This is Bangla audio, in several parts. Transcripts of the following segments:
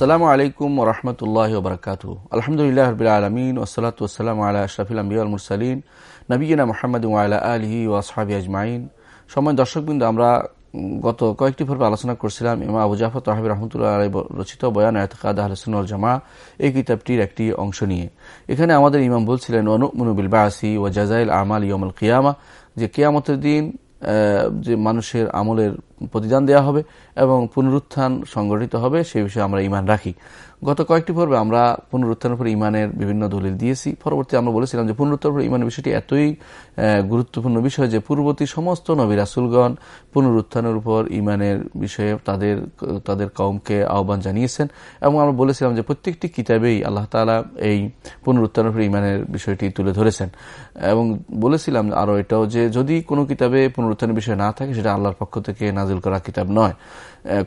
আসসালামু আলাইকুম ওরহমতুল্লাহ বরকাত আলহামদুলিল্লাহ রবিল আলমিন ওসলাত ওসালাম আল্লাহ আশরাফিল আম্বিউল নবীনা মোহাম্মদ ওয়ালা আলহি ওয়াসহাবি আজমাইন। সময় দর্শকবৃন্দ, আমরা গত কয়েকটি পর্বে আলোচনা করছিলাম ইমা আবু জাফর তহাবি রহমতুল্লাহ আলাই রচিত বয়ান এতকাদ আহসুল জামা এই কিতাবটির একটি অংশ নিয়ে। এখানে আমাদের ইমাম বলছিলেন অনুমনুবিল বাসি ও জাজাইল আমাল ইয়মুল কিয়ামা যে কেয়ামতের দিন যে মানুষের আমলের প্রতিদান দেওয়া হবে এবং পুনরুত্থান সংগঠিত হবে, সেই বিষয়ে আমরা ইমান রাখি। গত কয়েকটি পর্বে আমরা পুনরুত্থানের উপর ইমানের বিভিন্ন দলিল দিয়েছি। পরবর্তী আমরা বলেছিলাম যে পুনরুত্থানের উপর ইমানের বিষয়টি এতই গুরুত্বপূর্ণ বিষয় যে পূর্ববর্তী সমস্ত নবী রাসুলগণ পুনরুত্থানের উপর ইমানের বিষয়ে তাদের তাদের কমকে আহ্বান জানিয়েছেন এবং আমরা বলেছিলাম যে প্রত্যেকটি কিতাবেই আল্লাহ তালা এই পুনরুত্থানের উপর ইমানের বিষয়টি তুলে ধরেছেন। এবং বলেছিলাম আরও এটাও যে যদি কোনো কিতাবে পুনরুত্থানের বিষয় না থাকে সেটা আল্লাহর পক্ষ থেকে নাজিল করা কিতাব নয়।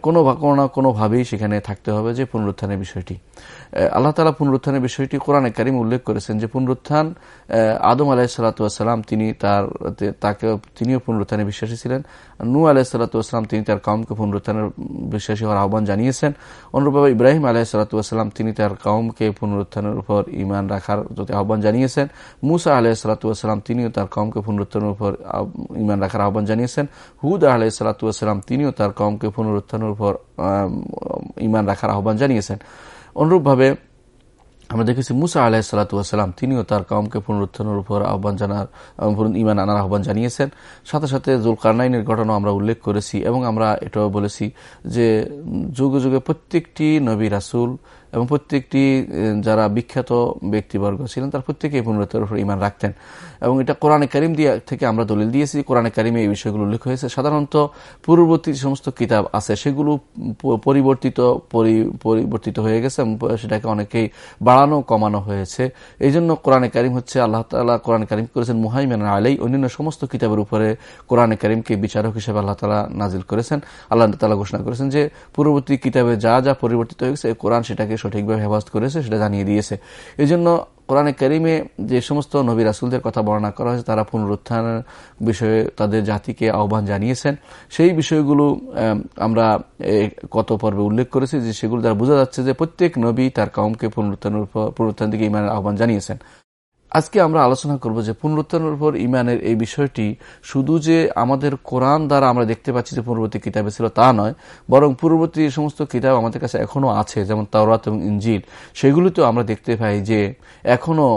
কোনো কোনো না কোনোভাবেই সেখানে থাকতে হবে যে পুনরুত্থানের বিষয়টি। আল্লাহ তালা পুনরুত্থানের বিষয়টি কোরআনে কারিম উল্লেখ করেছেন যে পুনরুত্থান আদম আলাহিসাল্লাতাম তিনি তার তাকে, তিনিও পুনরুত্থানে বিশ্বাসী ছিলেন। নু আলাহিসাল্লাতাম তিনি তার কাউমকে পুনরুত্থানের বিশ্বাসী হওয়ার আহ্বান জানিয়েছেন। অনুরূপভাবে ইব্রাহিম আলাহিসাল্লাতাম তিনি তার কাউমকে পুনরুত্থানের উপর ইমান রাখার যদি আহ্বান জানিয়েছেন। মুসা আলাহিসাল্লাতাম তিনিও তার কাউমকে পুনরুত্থানের উপর ইমান রাখার আহ্বান জানিয়েছেন। হুদ আলাহিসাল্লাতাম তিনিও তার কাউমকে পুনরুত্থানের উপর ইমান রাখার আহ্বান জানিয়েছেন। অনুরূপভাবে আমরা দেখেছি মুসা আলাহ সালাতাম তিনিও তার কামকে পুনরুত্থানের উপর আহ্বান জানার ইমান আনার আহ্বান জানিয়েছেন। সাথে সাথে জুলকারনাইনের ঘটনা আমরা উল্লেখ করেছি এবং আমরা এটাও বলেছি যে যুগে যুগে প্রত্যেকটি নবী রাসুল এবং প্রত্যেকটি যারা বিখ্যাত ব্যক্তিবর্গ ছিলেন, তার প্রত্যেকে পুনরুত্থানের উপর ইমান রাখতেন। এবং এটা কোরআনে কারিম দিয়ে থেকে আমরা দলিল দিয়েছি, কোরআনে কারিমে এই বিষয়গুলো উল্লেখ হয়েছে। সাধারণত পূর্ববর্তী সমস্ত কিতাব আছে, সেগুলো পরিবর্তিত পরিবর্তিত হয়ে গেছে সেটাকে অনেকেই বাড়ানো, কমানো হয়েছে। এই জন্য কোরআনে কারিম হচ্ছে, আল্লাহ তালা কোরআন কারিম করেছেন মুহাইমান আলাই অন্যান্য সমস্ত কিতাবের উপরে কোরআনে কারিমকে বিচারক হিসেবে আল্লাহ তালা নাজিল করেছেন। আল্লাহ তালা ঘোষণা করেছেন যে, পূর্ববর্তী কিতাবে যা যা পরিবর্তিত হয়ে গেছে কোরআন সেটাকে সঠিকভাবে হেফাজত করেছে, সেটা জানিয়ে দিয়েছে। এই জন্য কোরআনে করিমে যে সমস্ত নবী রাসুলদের কথা বর্ণনা করা হয়েছে, তারা পুনরুত্থানের বিষয়ে তাদের জাতিকে আহ্বান জানিয়েছেন। সেই বিষয়গুলো আমরা কত পর্বে উল্লেখ করেছি যে সেগুলো দ্বারা বোঝা যাচ্ছে যে প্রত্যেক নবী তার কাউমকে পুনরুত্থানের পুনরুত্থান দিকে ইমানের আহ্বান জানিয়েছেন। আজকে আমরা আলোচনা করব যে পুনরুত্থানের উপর ইমানের এই বিষয়টি শুধু যে আমাদের কোরআন দ্বারা আমরা দেখতে পাচ্ছি যে পূর্ববর্তী কিতাবে ছিল তা নয়, বরং পূর্ববর্তী সমস্ত কিতাব আমাদের কাছে এখনও আছে, যেমন তাওরাত এবং ইঞ্জিল সেগুলিতেও আমরা দেখতে পাই যে এখনও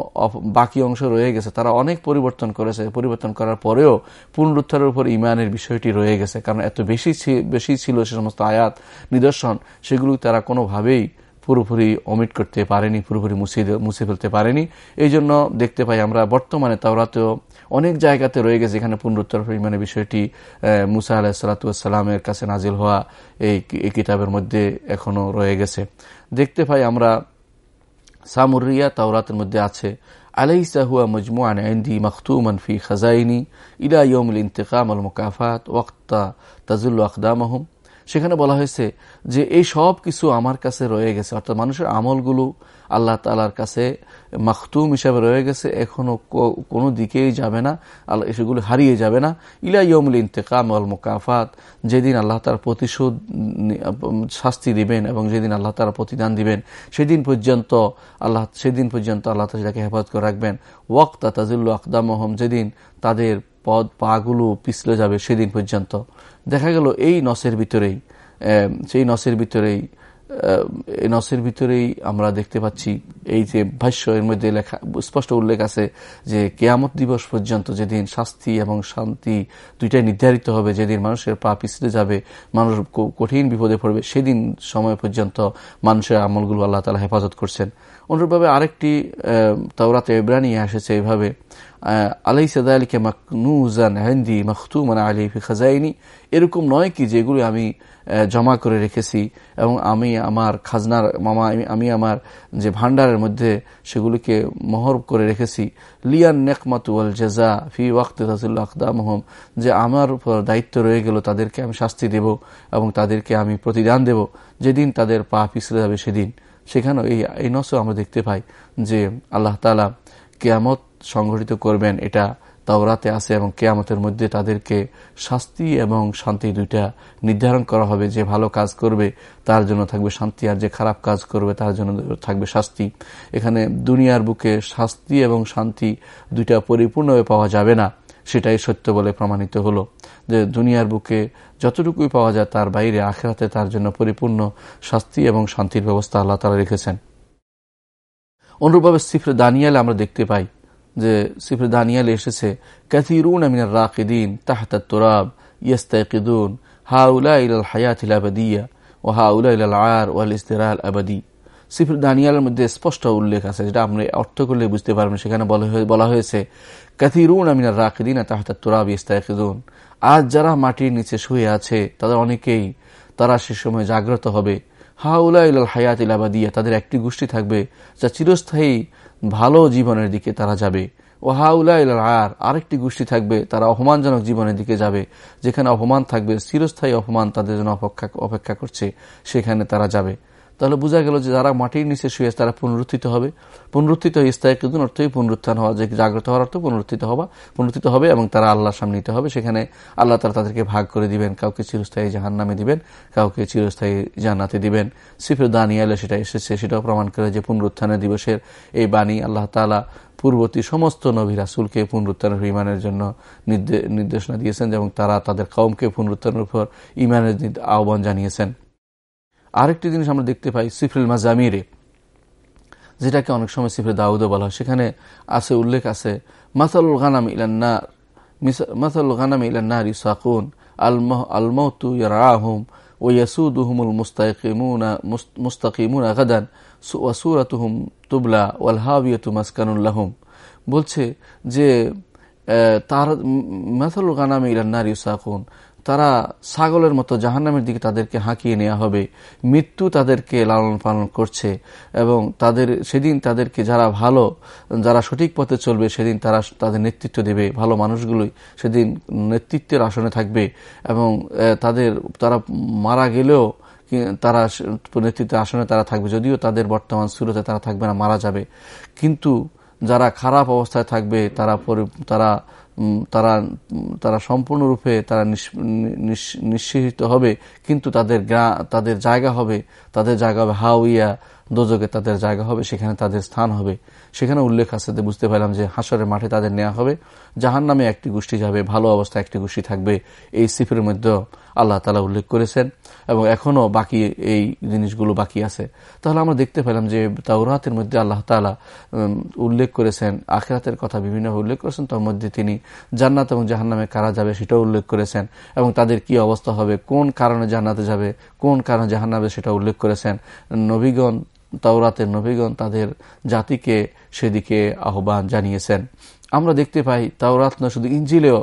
বাকি অংশ রয়ে গেছে। তারা অনেক পরিবর্তন করেছে। পরিবর্তন করার পরেও পুনরুত্থানের উপর ইমানের বিষয়টি রয়ে গেছে। কারণ এত বেশি বেশি ছিল সে সমস্ত আয়াত, নিদর্শন, সেগুলি তারা কোনোভাবেই পুরোপুরি অমিট করতে পারেনি, পুরোপুরি মুছে মুছে ফেলতে পারেনি। এই জন্য দেখতে পাই আমরা বর্তমানে তাওরাতেও অনেক জায়গাতে রয়ে গেছে এখানে পুনরুত্তর পরিমাণে বিষয়টি মুসা আলাহ সালাতামের কাছে নাজিল হওয়া এই কিতাবের মধ্যে এখনও রয়ে গেছে। দেখতে পাই আমরা সামুরিয়া তাওরাতের মধ্যে আছে, আলাইসা হুয়া মজমুআন আইন্দি মখতুমান ফি খাজাইনি, ইলা ইয়মুল ইন্তেকাম আল মুকাফাত, ওয়াক্তা তাজুল্লু আকদামহম। সেখানে বলা হয়েছে যে এই সব কিছু আমার কাছে রয়ে গেছে। অর্থাৎ মানুষের আমলগুলো আল্লাহ তালার কাছে মাখতুম হিসাবে রয়ে গেছে। এখনও কোনো দিকেই যাবে না। আল্লাহ সেগুলো হারিয়ে যাবে না। ইলা ইয়মুল ইন্তেকাম আল মোকাফাত। যেদিন আল্লাহ তার প্রতিশোধ শাস্তি দিবেন এবং যেদিন আল্লাহ তার প্রতিদান দিবেন, সেদিন পর্যন্ত আল্লাহ সেদিন পর্যন্ত আল্লাহ তাকে হেফাজত করে রাখবেন। ওয়াক্তা তাজিল্লু আকদামহম। যেদিন তাদের পদ পাগুলো পিছলে যাবে সেদিন পর্যন্ত। দেখা গেল এই নসের ভিতরেই সেই নসের ভিতরেই এই নসের ভিতরেই আমরা দেখতে পাচ্ছি এই যে ভাষ্য, এর মধ্যে লেখা, স্পষ্ট উল্লেখ আছে যে কেয়ামত দিবস পর্যন্ত যেদিন শাস্তি এবং শান্তি দুইটাই নির্ধারিত হবে, যেদিন মানুষের পা পিছলে যাবে, মানুষ কঠিন বিপদে পড়বে, সেদিন সময় পর্যন্ত মানুষের আমলগুলো আল্লাহ তালা হেফাজত করছেন। অনুরূপভাবে আরেকটি তাওরাতে এব্রানিয়ে এসেছে এইভাবে আলাই সাদা আলীকে মাকনুজান হেন্দি মখতুমান আলী খাজাইনি। এরকম নয় কি যেগুলি আমি জমা করে রেখেছি এবং আমি আমার খাজনার, মামা, আমি আমার যে ভান্ডারের মধ্যে সেগুলিকে মহর করে রেখেছি। লিয়ান নেকমাতুয়াল জেজা ফি ওয়াক্ত তাজুল্লা আকদামহম, যে আমার উপর দায়িত্ব রয়ে গেল, তাদেরকে আমি শাস্তি দেব এবং তাদেরকে আমি প্রতিদান দেব। যেদিন তাদের পা পিছলে যাবে সেদিন। সেখানেও এই এই নসও আমরা দেখতে পাই যে আল্লাহ তালা কেয়ামত সংঘটিত করবেন, এটা তাওরাতে আছে এবং কেয়ামতের মধ্যে তাদেরকে শাস্তি এবং শান্তি দুইটা নির্ধারণ করা হবে, যে ভালো কাজ করবে তার জন্য থাকবে শান্তি আর যে খারাপ কাজ করবে তার জন্য থাকবে শাস্তি। এখানে দুনিয়ার বুকে শাস্তি এবং শান্তি দুইটা পরিপূর্ণভাবে পাওয়া যাবে না, সেটাই সত্য বলে প্রমাণিত হলো। যে দুনিয়ার বুকে যতটুকুই পাওয়া যায় তার বাইরে আখেরাতে তার জন্য পরিপূর্ণ শাস্তি এবং শান্তির ব্যবস্থা আল্লাহ তালা রেখেছেন। অনুরূপভাবে সিফরে দানিয়ালে আমরা দেখতে পাই যে সিফরে দানিয়ালে এসেছে ক্যাথিরুন আমিনার রাকিদিন তাহতা তোরাব ইয়াস্তাকিদুন হাউলা ইলাল হায়াত আবাদিয়া ও হাউলা ইলাল আর ওয়াল ইস্তেরাল আবাদি। সিফর দানিয়ালের মধ্যে স্পষ্ট উল্লেখ আছে, যেটা আপনি অর্থ করলে বুঝতে পারবেন। সেখানে বলা হয়েছে কাথিরুন আমিনার রাকিদিন তাহতা তোরাব ইস্তাকিদুন আজ যারা মাটির নিচে শুয়ে আছে, তাদের অনেকেই, তারা সে সময় জাগ্রত হবে। হাউলা ইলাল হায়াত ইলাবাদিয়া তাদের একটি গোষ্ঠী থাকবে, যা চিরস্থায়ী, ভালো জীবনের দিকে তারা যাবে। ও হাউলা ইলাল আর, আরেকটি গোষ্ঠী থাকবে, তারা অপমানজনক জীবনের দিকে যাবে। যেখানে অপমান থাকবে, চিরস্থায়ী অপমান তাদের জন্য অপেক্ষা অপেক্ষা করছে, সেখানে তারা যাবে। তাহলে বোঝা গেল যে যারা মাটির নিচে শুয়ে তারা পুনরুত্থিত হবে। পুনরুত্থিত ইস্তায়কুদ্দিন অর্থই পুনরুত্থান হওয়া, যে জাগ্রত হওয়ার অর্থ পুনরুত্থিত হওয়া, পুনরুত্থিত হবে এবং তারা আল্লাহর সামনে নিতে হবে। সেখানে আল্লাহ তারা তাদেরকে ভাগ করে দিবেন, কাউকে চিরস্থায়ী জাহান নামে দিবেন, কাউকে চিরস্থায়ী জান্নাতে দিবেন। সিফের দানিয়ালে সেটা এসেছে, সেটাও প্রমাণ করে যে পুনরুত্থানের দিবসের এই বাণী আল্লাহ তালা পূর্ববর্তী সমস্ত নবী রাসুলকে পুনরুত্থানের ইমানের জন্য নির্দেশনা দিয়েছেন এবং তারা তাদের কমকে পুনরুত্থানের উপর ইমানের আহ্বান জানিয়েছেন। আরেকটি জিনিস আমরা দেখতে পাই সিফরুল মাজামিরে, যেটাকে অনেক সময় সিফরে দাউদও বলা হয়। সেখানে আছে, উল্লেখ আছে, মাসালুল গানাম ইলান্নার মাসালুল গানাম ইলান্নার ইসাকুন আলমহ আলমতু ইয়ারাহুম ইয়াসুদুহুমুল মুস্তাকিমুনা মুস্তাকিমুনা গাদান ওয়াসুরাতুহুম তুবলা, ওয়াল হাবিয়াতু মাসকানুল্লাহুম বলছে যে তার, মাসালুল গানাম ইলান্নার ইসাকুন তারা ছাগলের মতো জাহান্নামের দিকে তাদেরকে হাঁকিয়ে নেওয়া হবে। মৃত্যু তাদেরকে লালন পালন করছে এবং তাদের, সেদিন তাদেরকে যারা ভালো, যারা সঠিক পথে চলবে, সেদিন তারা তাদের নেতৃত্ব দেবে। ভালো মানুষগুলোই সেদিন নেতৃত্বের আসনে থাকবে এবং তাদের, তারা মারা গেলেও তারা নেতৃত্বের আসনে তারা থাকবে। যদিও তাদের বর্তমান শুরুতে তারা থাকবে না, মারা যাবে। কিন্তু যারা খারাপ অবস্থায় থাকবে, তারা তারা তারা তারা সম্পূর্ণরূপে তারা নিশ্চিত হবে, কিন্তু তাদের তাদের জায়গা হবে, তাদের জায়গা হবে হাউইয়া দোজকে তাদের জায়গা হবে, সেখানে তাদের স্থান হবে। সেখানে উল্লেখ আছে বুঝতে পারলাম যে হাসরের মাঠে তাদের নেওয়া হবে। জাহান নামে একটি গোষ্ঠী যাবে, ভালো অবস্থা একটি গোষ্ঠী থাকবে। এই সিফের মধ্যে আল্লাহ তালা উল্লেখ করেছেন। এবং এখনও বাকি এই জিনিসগুলো বাকি আছে। তাহলে আমরা দেখতে পেলাম যে তাওরাতের মধ্যে আল্লাহ তালা উল্লেখ করেছেন, আখেরাতের কথা বিভিন্ন উল্লেখ করেছেন, তার মধ্যে তিনি জান্নাত এবং জাহান্নামে কারা যাবে সেটাও উল্লেখ করেছেন এবং তাদের কি অবস্থা হবে, কোন কারণে জান্নাতে যাবে, কোন কারণে জাহান্নাবে সেটা উল্লেখ করেছেন। নবীগণ, তাওরাতের নবীগণ তাদের জাতিকে সেদিকে আহ্বান জানিয়েছেন। আমরা দেখতে পাই তাওরাত না শুধু ইঞ্জিলেও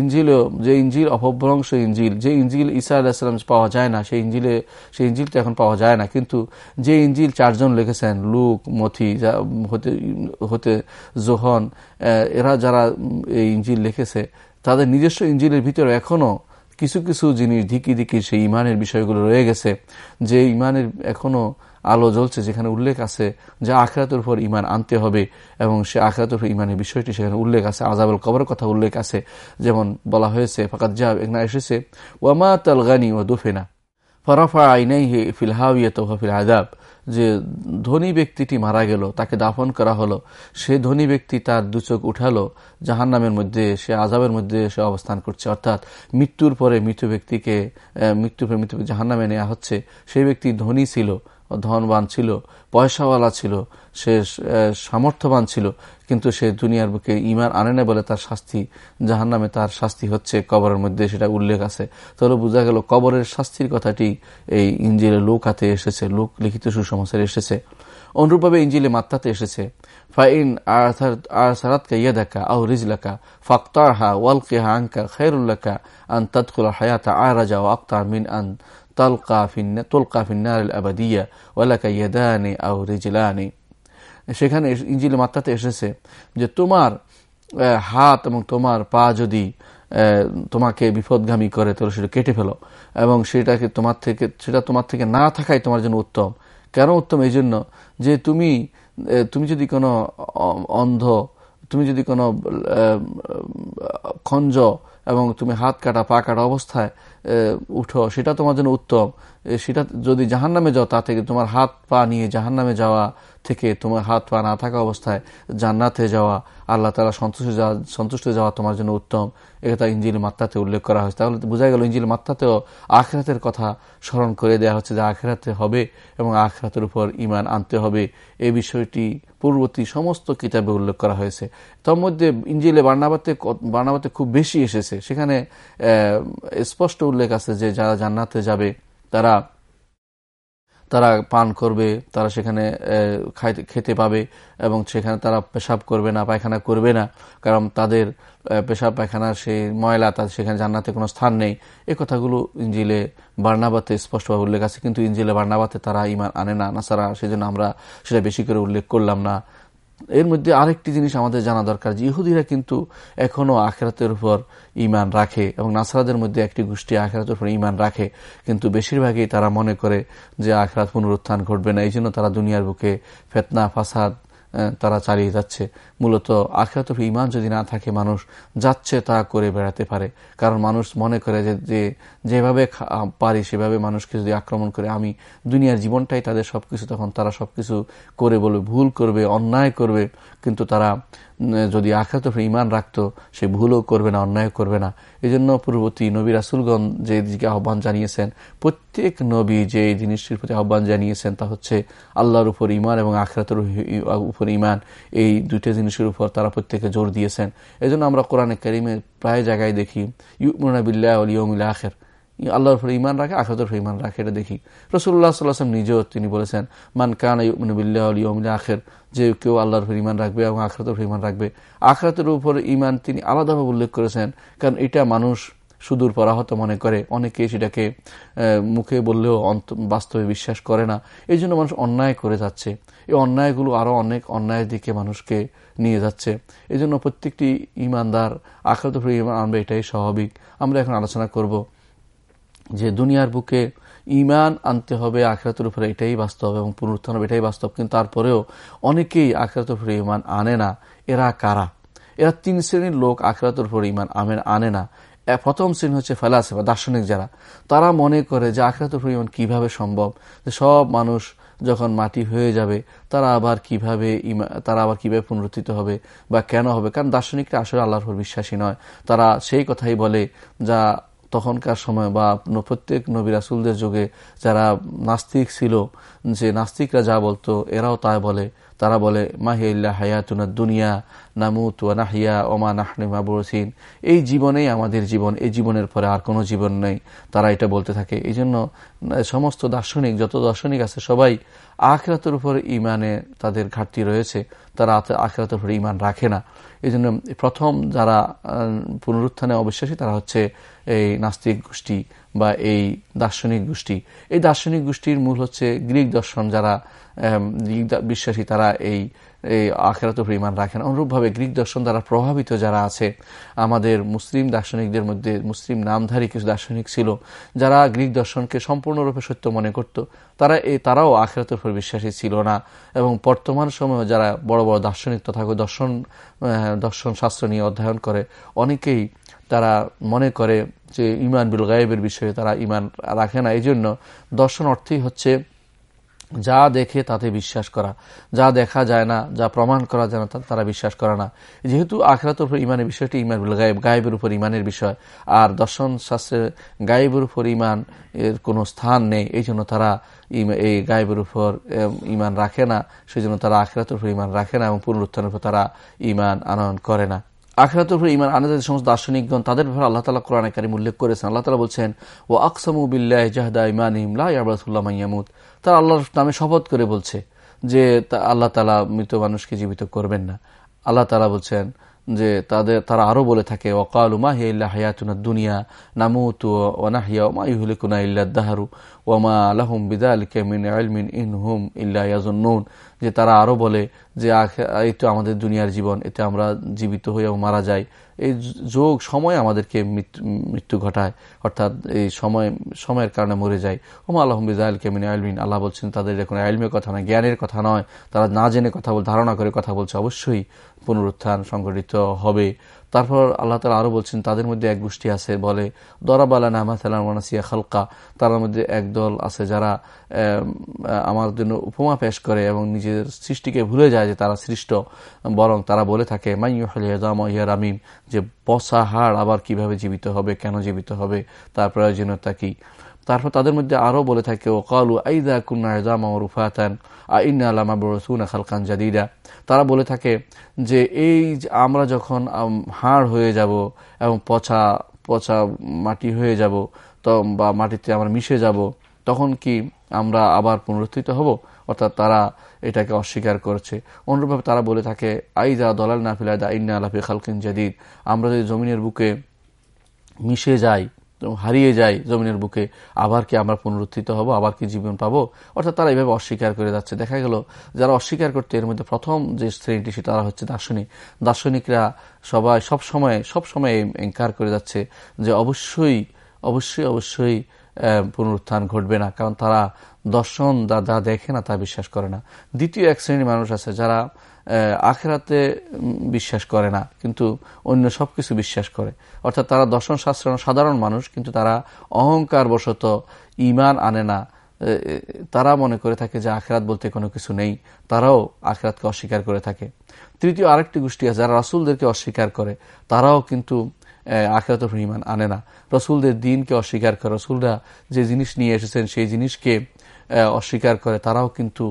ইঞ্জিলেও যে ইঞ্জিল অপভ্রংশ ইঞ্জিল, যে ইঞ্জিল ইসা আলাহিসাম পাওয়া যায় না, সেই ইঞ্জিলে, সেই ইঞ্জিলটা এখন পাওয়া যায় না। কিন্তু যে ইঞ্জিল চারজন লিখেছেন, লুক, মথি, যা, হতে হতে জোহন এরা যারা এই ইঞ্জিল লিখেছে, তাদের নিজস্ব ইঞ্জিলের ভিতরে এখনও কিছু কিছু জিনিস ধিকি ধিকি সেই ইমানের বিষয়গুলো রয়ে গেছে, যে ইমানের এখনও আলো জ্বলছে, যেখানে উল্লেখ আছে যে আখরাতের উপর ইমান আনতে হবে, এবং সে আখরাতের উপর ইমানের বিষয়টি সেখানে উল্লেখ আছে আজাবুল কবরের কথা উল্লেখ আছে, যেমন বলা হয়েছে ফাকাত জাহাব না এসেছে ওয়ামা তালগানি ও দুফেনা। ফরাফা আইনাই হে ফিলহাউিয়া তোহাফিল আদাব যে ধনী ব্যক্তিটি মারা গেল, তাকে দাফন করা হলো, সে ধনী ব্যক্তি তার দুচোখ উঠালো জাহান নামের মধ্যে, সে আজাবের মধ্যে সে অবস্থান করছে। অর্থাৎ মৃত্যুর পরে মৃত ব্যক্তিকে মৃত্যুর পরে মৃত্যু জাহান নামে নেওয়া হচ্ছে। সেই ব্যক্তি ধনী ছিল, ধনবান ছিল, পয়সাওয়ালা ছিল, সে সামর্থ্যবান ছিল। কিন্তু সে দুনিয়ার বুকে ইমান আনে না বলে তার শাস্তি জাহান নামে তার শাস্তি হচ্ছে কবরের মধ্যে, সেটা উল্লেখ আছে। তাহলে বোঝা গেল কবরের শাস্তির কথাটি এই ইঞ্জিলের লোক হাতে এসেছে, লোক লিখিত সুসমাসের এসেছে। অনুরূপভাবে ইঞ্জিলে মাত্রাতে এসেছে। ফাইন আরসারাতকা ইয়াদাকা আও রিজলাকা, ফাক্তারহা ওয়ালকিহা আনকা খৈরুল্লাকা আন তৎকুল হায়াতা আরাজা ও আক্তার মিন আন তালকা ফিন্না তুলকা ফিন্নার আবাদিয়া ওয়ালাকা ইয়াদানি আও রিজলানি। সেখানে ইঞ্জিল মাত্রাতে এসেছে যে তোমার হাত এবং তোমার পা যদি তোমাকে বিপদগামী করে, তাহলে সেটা কেটে ফেলো। এবং সেটাকে তোমার থেকে সেটা তোমার থেকে না থাকাই তোমার জন্য উত্তম। কেন উত্তম? এই জন্য যে তুমি তুমি যদি কোনো অন্ধ, তুমি যদি কোনো খঞ্জ এবং তুমি হাত কাটা, পা কাটা অবস্থায় উঠো, সেটা তোমার জন্য উত্তম। সেটা যদি জাহান নামে যাও, তা থেকে তোমার হাত পা নিয়ে জাহান নামে যাওয়া থেকে তোমার হাত পা না থাকা অবস্থায় জান্নাতে যাওয়া, আল্লাহ তালা সন্তুষ্ট যাওয়া সন্তুষ্ট যাওয়া তোমার জন্য উত্তম। এটা ইঞ্জিল মাত্রাতে উল্লেখ করা হয়েছে। তাহলে বোঝা গেল ইঞ্জিল মাত্রাতেও আখরাতের কথা স্মরণ করে দেওয়া হচ্ছে যে আখরাতে হবে এবং আখরাতের উপর ইমান আনতে হবে। এই বিষয়টি পূর্ববর্তী সমস্ত কিতাবে উল্লেখ করা হয়েছে। তার মধ্যে ইঞ্জিলে বার্নাবাতে বার্নাবাতে খুব বেশি এসেছে। সেখানে স্পষ্ট উল্লেখ আছে যে যারা জান্নাতে যাবে তারা তারা পান করবে, তারা সেখানে খেতে পাবে এবং সেখানে তারা পেশাব করবে না, পায়খানা করবে না। কারণ তাদের পেশাব পায়খানার সেই ময়লা তাদের সেখানে জান্নাতে কোনো স্থান নেই। এই কথাগুলো ইঞ্জিলে বার্নাবাতে স্পষ্টভাবে উল্লেখ আছে। কিন্তু ইঞ্জিলে বার্নাবাতে তারা ইমান আনে না, নাসারা, সেজন্য আমরা সেটা বেশি করে উল্লেখ করলাম না। এর মধ্যে আরেকটি জিনিস আমাদের জানা দরকার যে ইহুদিরা কিন্তু এখনও আখেরাতের উপর ইমান রাখে এবং নাসারাদের মধ্যে একটি গোষ্ঠী আখেরাতের উপর ইমান রাখে। কিন্তু বেশিরভাগই তারা মনে করে যে আখরাত পুনরুত্থান ঘটবে না। এই জন্য তারা দুনিয়ার বুকে ফেতনা, ফাসাদ তারা চালিয়ে যাচ্ছে। মূলত আখেরাত ইমান যদি না থাকে, মানুষ যাচ্ছে তা করে বেড়াতে পারে। কারণ মানুষ মনে করে যে যেভাবে পারি সেভাবে মানুষকে যদি আক্রমণ করে, আমি দুনিয়ার জীবনটাই তাদের সবকিছু, তখন তারা সবকিছু করে বলবে, ভুল করবে, অন্যায় করবে, কিন্তু তারা যদি আখাত ইমান রাখত, সে ভুলও করবে না অন্যায় করবে না। এই জন্য পূর্ববর্তী নবী রাসুলগণ যে দিকে আহ্বান জানিয়েছেন, প্রত্যেক নবী যে এই জিনিসটির প্রতি আহ্বান জানিয়েছেন, তা হচ্ছে আল্লাহর উপর ইমান এবং আখরাতের উপর ইমান এই দুইটা জিনিসের উপর তারা প্রত্যেকে জোর দিয়েছেন। এই জন্য আমরা কোরআনে করিমে প্রায় জায়গায় দেখি ইউমনা বিল্লাহ আলিয়মিল আখের। আল্লাহর উপরে ইমান রাখে, আখরাতের উপরে ইমান রাখে, এটা দেখি। রসুল্লাহ সাল্লাহাম নিজেও তিনি বলেছেন, মান কান আলিয়মিল আখের যে কেউ আল্লাহর উপর ইমান রাখবে এবং আখরাতের উপর ইমান রাখবে। আখরাতের উপর ইমান তিনি আলাদাভাবে উল্লেখ করেছেন, কারণ এটা মানুষ সুদূর পরাহত মনে করে। অনেকে সেটাকে মুখে বললেও বাস্তবে বিশ্বাস করে না। এই জন্য মানুষ অন্যায় করে যাচ্ছে। এই অন্যায়গুলো আরও অনেক অন্যায়ের দিকে মানুষকে নিয়ে যাচ্ছে। এই জন্য প্রত্যেকটি ইমানদার আখরাত ইমান আনবে, এটাই স্বাভাবিক। আমরা এখন আলোচনা করব যে দুনিয়ার বুকে ইমান আনতে হবে, আখরাতের উপরে এটাই বাস্তব এবং পুনরুত্থান হবে, এটাই বাস্তব। কিন্তু তারপরেও অনেকেই আখরাতের উপরে ইমান আনে না। এরা কারা? এরা তিন শ্রেণির লোক আখরাতের উপরে ইমান আমেন আনে না। প্রথম শ্রেণি হচ্ছে ফেলাসেফা, দার্শনিক যারা। তারা মনে করে যে আখরাতের উপর ইমান কীভাবে সম্ভব? যে সব মানুষ যখন মাটি হয়ে যাবে, তারা আবার কীভাবে তারা আবার কীভাবে পুনরুত্থিত হবে বা কেন হবে? কারণ দার্শনিকরা আসলে আল্লাহর বিশ্বাসী নয়। তারা সেই কথাই বলে যা তখনকার সময় বা প্রত্যেক নবী রাসুলদের যুগে যারা নাস্তিক ছিল, যে নাস্তিকরা যা বলতো এরাও তাই বলে। তারা বলে মাহিয়া হায়াতুনা দুনিয়া, নামুত ওয়া নাহিয়া ওমা নাহনি মাবরসিন এই জীবনেই আমাদের জীবন, এই জীবনের পরে আর কোনো জীবন নেই। তারা এটা বলতে থাকে। এই জন্য সমস্ত দার্শনিক, যত দার্শনিক আছে সবাই আখরাতের উপর ইমানে তাদের ঘাটতি রয়েছে। তারা আখরাতের উপর ইমান রাখে না। এই জন্য প্রথম যারা পুনরুত্থানে অবিশ্বাসী তারা হচ্ছে এই নাস্তিক গোষ্ঠী বা এই দার্শনিক গোষ্ঠী। এই দার্শনিক গোষ্ঠীর মূল হচ্ছে গ্রিক দর্শন, যারা বিশ্বাসী, তারা এই এই আখেরাত ইমান রাখেন। অনুরূপভাবে গ্রিক দর্শন দ্বারা প্রভাবিত যারা আছে, আমাদের মুসলিম দার্শনিকদের মধ্যে মুসলিম নামধারী কিছু দার্শনিক ছিল, যারা গ্রিক দর্শনকে সম্পূর্ণরূপে সত্য মনে করত। তারা এই তারাও আখেরাতের উপর বিশ্বাসী ছিল না এবং বর্তমান সময়ে যারা বড় বড় দার্শনিক তথা দর্শন দর্শন শাস্ত্র নিয়ে অধ্যয়ন করে, অনেকেই তারা মনে করে যে ইমান বিল গায়েবের বিষয়ে তারা ইমান রাখে না। এই জন্য দর্শন অর্থই হচ্ছে যা দেখে তাতে বিশ্বাস করা। যা দেখা যায় না, যা প্রমাণ করা যায় না তারা বিশ্বাস করে না। যেহেতু আখরাত উপর ইমানের বিষয়টি ইমান গায়েব, গায়েবের উপর ইমানের বিষয়, আর দর্শন শাস্ত্রের গায়েবের উপর ইমান এর কোনো স্থান নেই এই জন্য তারা এই গায়েবের উপর ইমান রাখে না। সেই জন্য তারা আখরাতের উপর ইমান রাখে না এবং পুনরুত্থানের উপর তারা ইমান আনয়ন করে না। আখরাতের উপরে ইমান আনাদের সমস্ত দার্শনিকগণ, তাদের ব্যাপারে আল্লাহ তালা কোরআন কারিম উল্লেখ করেছেন। আল্লাহ তালা বলছেন ও আকসামু বিল্লাহ জাহদা ইমান ইমলা ইয়াবাসুল্লাহ মাইয়ামুদ তারা আল্লাহর নামে শপথ করে বলছে যে আল্লাহ তালা মৃত মানুষকে জীবিত করবেন না। আল্লাহ তালা বলছেন যে তাদের, তারা আরও বলে থাকে ওকাল উমা হিয়া হায়াতুনা দুনিয়া নামু তু ওনাহিয়া ওমা ইহুলিকুনা ইল্লা দাহারু ওমা আলহম বিদা কেমিন মিন আলমিন ইন হুম ইল্লা ইয়াজুন্নুন। যে তারা আরও বলে যে এই তো আমাদের দুনিয়ার জীবন, এতে আমরা জীবিত হয়েও মারা যাই। এই যোগ সময় আমাদেরকে মৃত্যু ঘটায়। অর্থাৎ এই সময়, সময়ের কারণে মরে যায়। ওমা আল্লাহমিজাইল কেমিন আলমিন আল্লাহ বলছেন, তাদের কোনো আলমের কথা নয়, জ্ঞানের কথা নয়। তারা না জেনে কথা বল, ধারণা করে কথা বলছে। অবশ্যই পুনরুত্থান সংঘটিত হবে। তারপর আল্লাহ তালা আরও বলছেন, তাদের মধ্যে এক গোষ্ঠী আছে, বলে দরাবালা নামাসালামানাসিয়া খালকা। তার মধ্যে এক দল আছে যারা আমার জন্য উপমা পেশ করে এবং নিজের সৃষ্টিকে ভুলে যায় যে তারা সৃষ্ট, বরং তারা বলে থাকে মাইয়াম রামিম। যে পসা হাড় আবার কীভাবে জীবিত হবে, কেন জীবিত হবে, তার প্রয়োজনীয়তা কি? তারপর তাদের মধ্যে আরও বলে থাকে ও কালু আইদা কুন্না জামা রুফাতান আইনা আলামা বরসুনা খালকান জাদিদা। তারা বলে থাকে যে, এই আমরা যখন হাড় হয়ে যাব এবং পচা পচা মাটি হয়ে যাব, তো বা মাটিতে আমরা মিশে যাব, তখন কি আমরা আবার পুনরুত্থিত হব? অর্থাৎ তারা এটাকে অস্বীকার করছে। অনুরূপভাবে তারা বলে থাকে, আইদা দলাল না নাফিলাদা ইন্না আলাফি খালকিন জাদিদ। আমরা যদি জমিনের বুকে মিশে যাই হারিয়ে যায় জমিনের বুকে, আবার কি আমরা পুনরুত্থিত হব, আবার কি জীবন পাবো? অর্থাৎ তারা এইভাবে অস্বীকার করে যাচ্ছে। দেখা গেল, যারা অস্বীকার করতে এর মধ্যে প্রথম যে শ্রেণীটি সেটা তারা হচ্ছে দার্শনিক। দার্শনিকরা সবাই সবসময় সব সময় এনকার করে যাচ্ছে যে অবশ্যই অবশ্যই অবশ্যই পুনরুত্থান ঘটবে না, কারণ তারা দর্শন যা দেখে না, তা বিশ্বাস করে না। দ্বিতীয় এক শ্রেণির মানুষ আছে যারা আখেরাতে বিশ্বাস করে না, কিন্তু অন্য সব কিছু বিশ্বাস করে। অর্থাৎ তারা দর্শন শাস্ত্র সাধারণ মানুষ, কিন্তু তারা অহংকার বশত ইমান আনে না। তারা মনে করে থাকে যে আখেরাত বলতে কোনো কিছু নেই। তারাও আখেরাতকে অস্বীকার করে থাকে। তৃতীয় আরেকটি গোষ্ঠী আছে যারা রাসুলদেরকে অস্বীকার করে। তারাও কিন্তু আখেরাত ইমান আনে না। রসুলদের দিনকে অস্বীকার করে, রসুলরা যে জিনিস নিয়ে এসেছেন, সেই জিনিসকে অস্বীকার করে, তারাও কিন্তু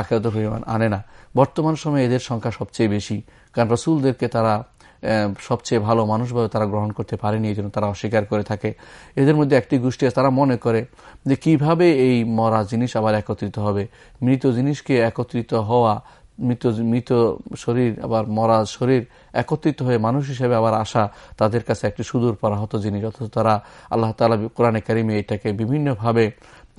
আখেরাত ইমান আনে না। বর্তমান সময়ে এদের সংখ্যা সবচেয়ে বেশি। কারণ রসুলদেরকে তারা সবচেয়ে ভালো মানুষভাবে তারা গ্রহণ করতে পারেনি এই জন্য তারা অস্বীকার করে থাকে। এদের মধ্যে একটি গোষ্ঠী আছে, তারা মনে করে যে কীভাবে এই মরা জিনিস আবার একত্রিত হবে। মৃত জিনিসকে একত্রিত হওয়া মৃত মৃত শরীর, আবার মরা শরীর একত্রিত হয়ে মানুষ হিসেবে আবার আসা তাদের কাছে একটি সুদূর পরাহত জিনিস। অথচ তারা আল্লাহ তালা কোরআনে কারিমে এটাকে বিভিন্নভাবে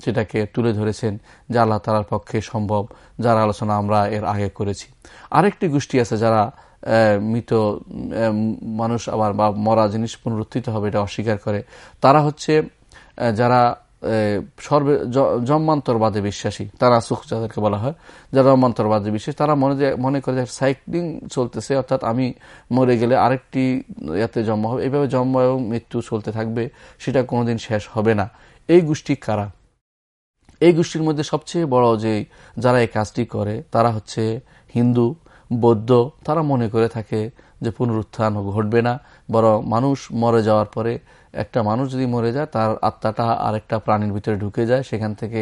সেটাকে তুলে ধরেছেন, যা আল্লাহ তালার পক্ষে সম্ভব, যার আলোচনা আমরা এর আগে করেছি। আরেকটি গোষ্ঠী আছে যারা মৃত মানুষ আবার বা মরা জিনিস পুনরুত্থিত হবে, এটা অস্বীকার করে। তারা হচ্ছে যারা সর্বে জন্মান্তরবাদে বিশ্বাসী, তারা সুখ যাদেরকে বলা হয়, যারা জন্মান্তরবাদে বিশ্বাসী, তারা মনে মনে করে যে সাইক্লিং চলতেছে, অর্থাৎ আমি মরে গেলে আরেকটি ইয়াতে জন্ম হবে। এইভাবে জন্ম এবং মৃত্যু চলতে থাকবে, সেটা কোনোদিন শেষ হবে না। এই গোষ্ঠী কারা? এই গোষ্ঠীর মধ্যে সবচেয়ে বড় যে, যারা এই কাজটি করে, তারা হচ্ছে হিন্দু, বৌদ্ধ, তারা মনে করে থাকে যে পুনরুত্থান ঘটবে না, বরং মানুষ মরে যাওয়ার পরে একটা মানুষ যদি মরে যায়, তার আত্মাটা আরেকটা প্রাণীর ভিতরে ঢুকে যায়। সেখান থেকে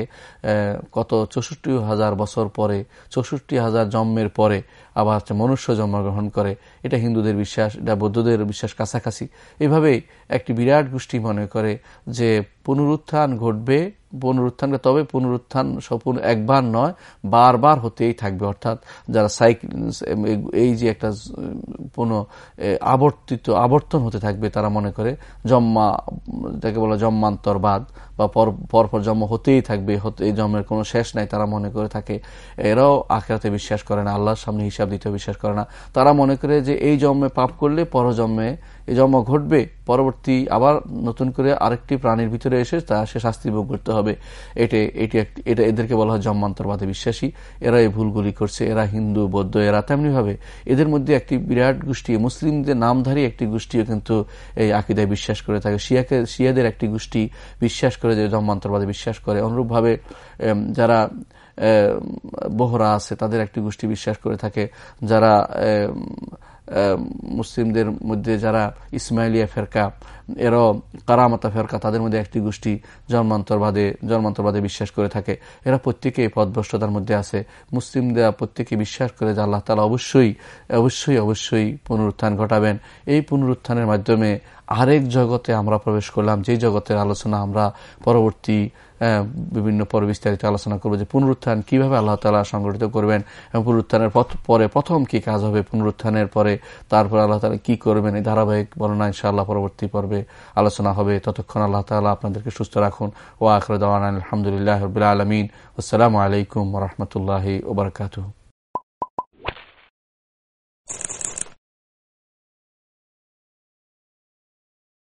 কত চৌষট্টি হাজার বছর পরে, চৌষট্টি হাজার জন্মের পরে আবার হচ্ছে মনুষ্য জন্মগ্রহণ করে। এটা হিন্দুদের বিশ্বাস, এটা বৌদ্ধদের বিশ্বাস কাছাকাছি। এভাবেই একটি বিরাট গোষ্ঠী মনে করে যে পুনরুত্থান ঘটবে পুনরুত্থানকে তবে পুনরুত্থান সপূর্ণ একবার নয়, বারবার হতেই থাকবে। অর্থাৎ যারা সাইক এই যে একটা পুনঃ আবর্তিত, আবর্তন হতে থাকবে তারা মনে করে জন্মা যাকে বলা জন্মান্তরবাদ বা পরপর জন্ম হতেই থাকবে এই জন্মের কোনো শেষ নাই, তারা মনে করে থাকে, এরাও আখেরাতে বিশ্বাস করে না, আল্লাহর সামনে হিসাব দিতে বিশ্বাস করে না। তারা মনে করে যে এই জন্মে পাপ করলে পরজন্মে জন্ম ঘটবে, পরবর্তী আবার নতুন করে আরেকটি প্রাণীর ভিতরে এসে তা সে শাস্তি ভোগ করতে হবে। এটি এটি এটা এদেরকে বলা হয় জন্মান্তরবাদে বিশ্বাসী। এরা এই ভুলগুলি করছে, এরা হিন্দু, বৌদ্ধ, এরা তেমনিভাবে এদের মধ্যে একটি বিরাট গোষ্ঠী, মুসলিমদের নামধারী একটি গোষ্ঠীও কিন্তু এই আকিদায় বিশ্বাস করে থাকে। শিয়াকে, শিয়াদের একটি গোষ্ঠী বিশ্বাস করে যে জন্মান্তরবাদে বিশ্বাস করে। অনুরূপভাবে যারা বহরা আছে, তাদের একটি গোষ্ঠী বিশ্বাস করে থাকে। যারা মুসলিমদের মধ্যে যারা ইসমাইলিয়া ফেরকা, এরাও কারামাতা ফেরকা, তাদের মধ্যে একটি গোষ্ঠী জন্মান্তরবাদে জন্মান্তরবাদে বিশ্বাস করে থাকে। এরা প্রত্যেকেই পদভ্রষ্টতার মধ্যে আছে। মুসলিমদের প্রত্যেকে বিশ্বাস করে যে আল্লাহ তালা অবশ্যই অবশ্যই অবশ্যই পুনরুত্থান ঘটাবেন। এই পুনরুত্থানের মাধ্যমে আরেক জগতে আমরা প্রবেশ করলাম, যেই জগতের আলোচনা আমরা পরবর্তী বিভিন্ন পরে বিস্তারিত আলোচনা করব যে পুনরুত্থান কীভাবে আল্লাহ তালা সংগঠিত করবেন এবং পুনরুত্থানের পরে প্রথম কি কাজ হবে, পুনরুত্থানের পরে তারপর আল্লাহ তালা কি করবেন, এই ধারাবাহিক বর্ণনা ইনশাআল্লাহ পরবর্তী পর্বে আলোচনা হবে। ততক্ষণ আল্লাহ তালা আপনাদেরকে সুস্থ রাখুন। ও আখর দাওয়ান আলহামদুলিল্লাহ রবিল আলমিন। আসসালামু আলাইকুম রহমতুল্লাহ ওবরকাতু